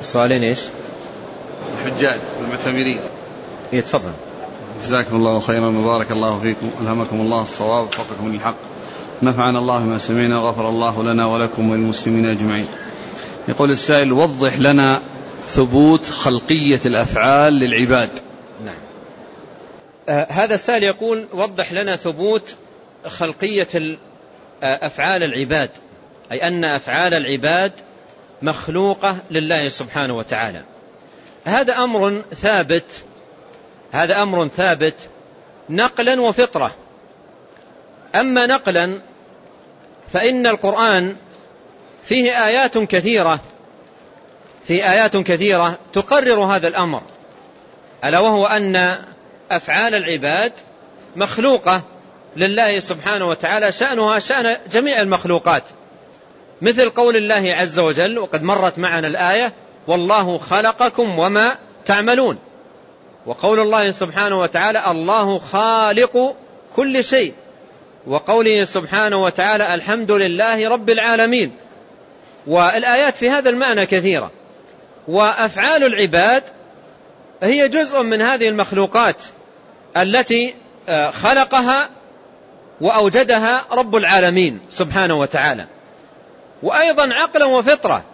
السؤالين إيش؟ الحجاج والمعتمرين يتفضل جزاكم الله خيرا وبارك الله فيكم ألهمكم الله الصواب وفقكم للحق. نفعنا الله ما سمعنا وغفر الله لنا ولكم وللمسلمين أجمعين. يقول السائل وضح لنا ثبوت خلقية الأفعال للعباد. نعم. آه هذا السائل يقول وضح لنا ثبوت خلقية أفعال العباد. أي أن أفعال العباد مخلوقة لله سبحانه وتعالى. هذا أمر ثابت هذا أمر ثابت نقلا وفطرة. أما نقلا فإن القرآن فيه آيات كثيرة في آيات كثيرة تقرر هذا الأمر ألا وهو أن أفعال العباد مخلوقة لله سبحانه وتعالى شأنها شأن جميع المخلوقات. مثل قول الله عز وجل وقد مرت معنا الآية والله خلقكم وما تعملون وقول الله سبحانه وتعالى الله خالق كل شيء وقوله سبحانه وتعالى الحمد لله رب العالمين والآيات في هذا المعنى كثيرة. وأفعال العباد هي جزء من هذه المخلوقات التي آه، خلقها وأوجدها رب العالمين سبحانه وتعالى. وأيضا عقلا وفطرة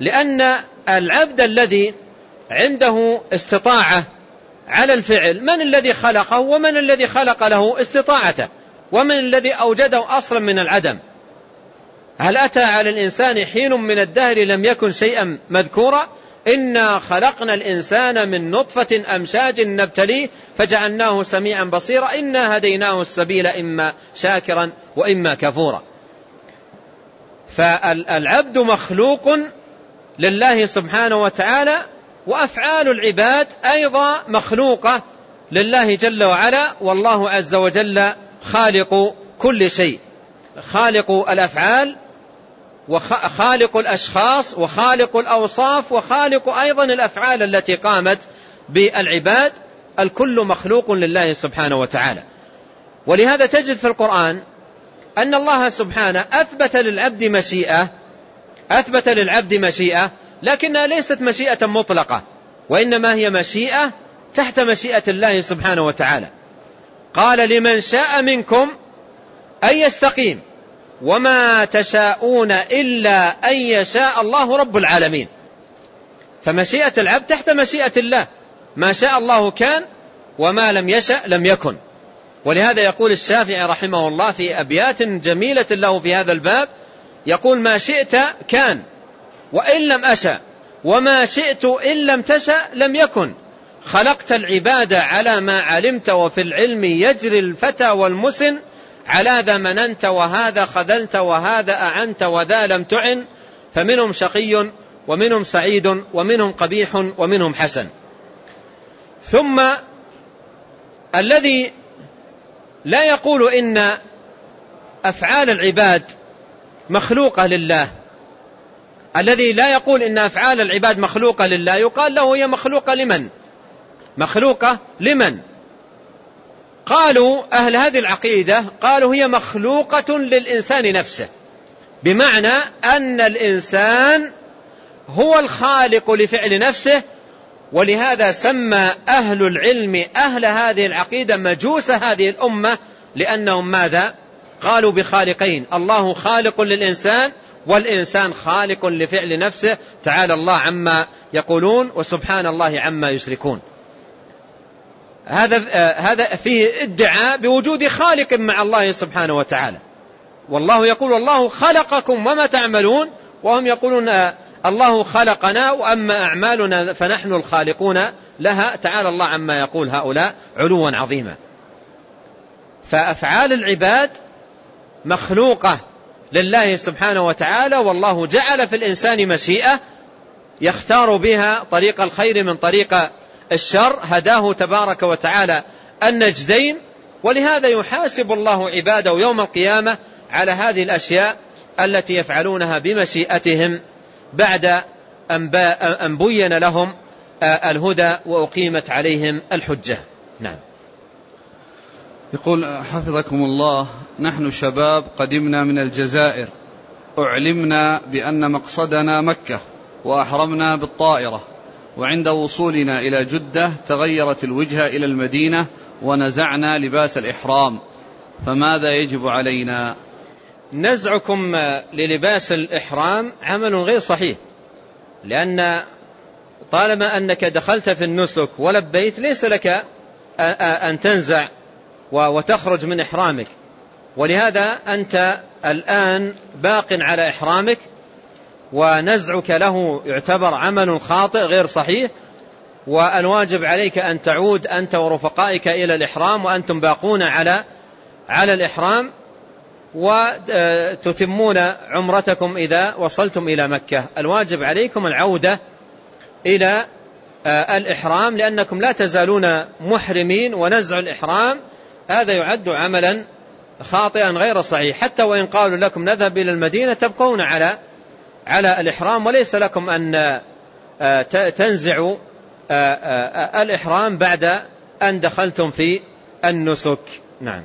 لأن العبد الذي عنده استطاعة على الفعل من الذي خلقه ومن الذي خلق له استطاعته ومن الذي أوجده أصلا من العدم. هل أتى على الإنسان حين من الدهر لم يكن شيئا مذكورا؟ إنا خلقنا الإنسان من نطفة أمشاج نبتليه فجعلناه سميعا بصيرا. إنا هديناه السبيل إما شاكرا وإما كفورا. فالعبد مخلوق لله سبحانه وتعالى وأفعال العباد أيضا مخلوقة لله جل وعلا والله عز وجل خالق كل شيء. خالق الأفعال وخالق الأشخاص وخالق الأوصاف وخالق أيضا الأفعال التي قامت بالعباد الكل مخلوق لله سبحانه وتعالى. ولهذا تجد في القرآن أن الله سبحانه أثبت للعبد مشيئة أثبت للعبد مشيئة لكنها ليست مشيئة مطلقة وإنما هي مشيئة تحت مشيئة الله سبحانه وتعالى. قال لمن شاء منكم أن يستقيم وما تشاءون إلا أن يشاء الله رب العالمين. فمشيئة العبد تحت مشيئة الله. ما شاء الله كان وما لم يشأ لم يكن. ولهذا يقول الشافعي رحمه الله في أبيات جميلة له في هذا الباب يقول ما شئت كان وإن لم أشأ وما شئت إن لم تشأ لم يكن. خلقت العباد على ما علمت وفي العلم يجري الفتى والمسن على ذا مننت وهذا خذلت وهذا أعنت وذا لم تعن. فمنهم شقي ومنهم سعيد ومنهم قبيح ومنهم حسن. ثم الذي لا يقول إن أفعال العباد مخلوقة لله. الذي لا يقول إن أفعال العباد مخلوقة لله يقال له هي مخلوقة لمن؟ مخلوقة لمن؟ قالوا أهل هذه العقيدة قالوا هي مخلوقة للإنسان نفسه بمعنى أن الإنسان هو الخالق لفعل نفسه ولهذا سمى أهل العلم أهل هذه العقيدة مجوس هذه الأمة لأنهم ماذا؟ قالوا بخالقين. الله خالق للإنسان والإنسان خالق لفعل نفسه. تعالى الله عما يقولون وسبحان الله عما يشركون. هذا هذا فيه ادعاء بوجود خالق مع الله سبحانه وتعالى. والله يقول والله خلقكم وما تعملون؟ وهم يقولون الله خلقنا وأما أعمالنا فنحن الخالقون لها. تعالى الله عما يقول هؤلاء علوا عظيما. فأفعال العباد مخلوقة لله سبحانه وتعالى والله جعل في الإنسان مشيئة يختار بها طريق الخير من طريق الشر. هداه تبارك وتعالى النجدين. ولهذا يحاسب الله عباده يوم القيامة على هذه الأشياء التي يفعلونها بمشيئتهم. بعد أن بين لهم الهدى وأقيمت عليهم الحجة. نعم. يقول حفظكم الله نحن شباب قدمنا من الجزائر. أعلمنا بأن مقصدنا مكة وأحرمنا بالطائرة. وعند وصولنا إلى جدة تغيرت الوجهة إلى المدينة ونزعنا لباس الإحرام. فماذا يجب علينا؟ نزعكم للباس الإحرام عمل غير صحيح لأن طالما أنك دخلت في النسك ولبيت ليس لك أن تنزع وتخرج من إحرامك. ولهذا أنت الآن باق على إحرامك ونزعك له يعتبر عمل خاطئ غير صحيح والواجب عليك أن تعود أنت ورفقائك إلى الإحرام وأنتم باقون على على الإحرام. وتتمون عمرتكم إذا وصلتم إلى مكة. الواجب عليكم العودة إلى الإحرام لأنكم لا تزالون محرمين ونزع الإحرام. هذا يعد عملا خاطئا غير صحيح. حتى وإن قالوا لكم نذهب إلى المدينة تبقون على على الإحرام وليس لكم أن تنزعوا الإحرام بعد أن دخلتم في النسك. نعم.